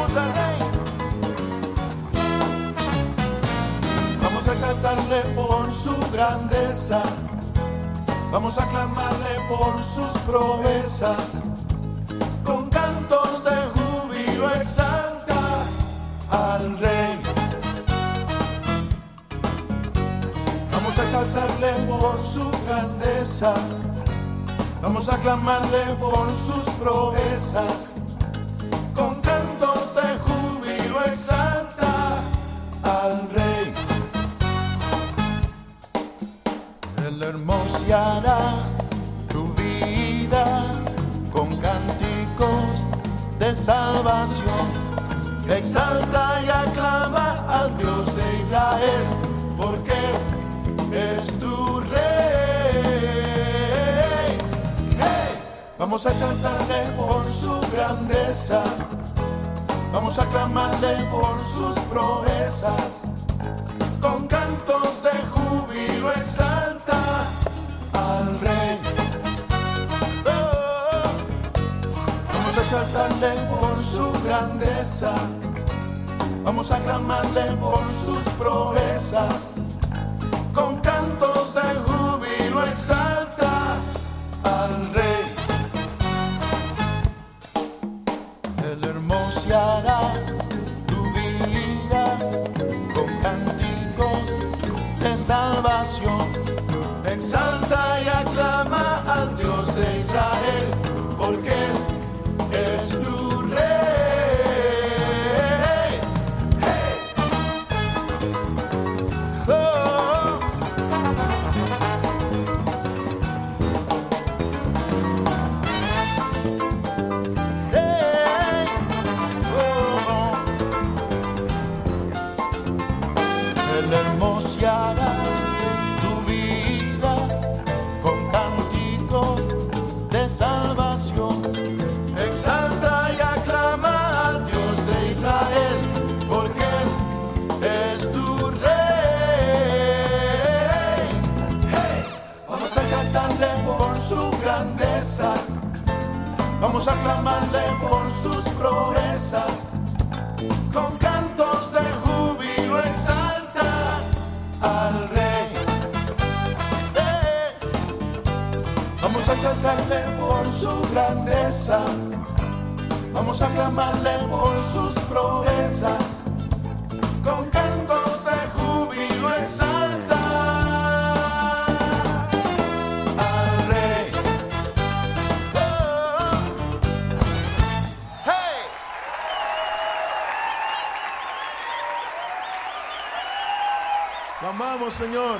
al Rey. Vamos a exaltarle por su grandeza, vamos a clamarle por sus proezas, con cantos de júbilo exalta al Rey. Vamos a exaltarle por su grandeza, vamos a clamarle por sus proezas. Hermoseará tu vida con cánticos de salvación. Exalta y aclama al Dios de Israel, porque es tu rey. Vamos a exaltarle por su grandeza. Vamos a clamarle por sus proezas. Exaltarle por su grandeza. Vamos a clamarle por sus proezas. Con cantos de júbilo exalta al rey. Él hermoseará tu vida con cánticos de salvación. Exalta y aclama al Dios tu vida con cánticos de salvación. Exalta y aclama al Dios de Israel, porque Él es tu rey. Vamos a exaltarle por su grandeza. Vamos a clamarle por sus proezas. Vamos a exaltarle por su grandeza. Vamos a clamarle por sus proezas. Con cantos de júbilo exalta al rey. Amamos, Señor.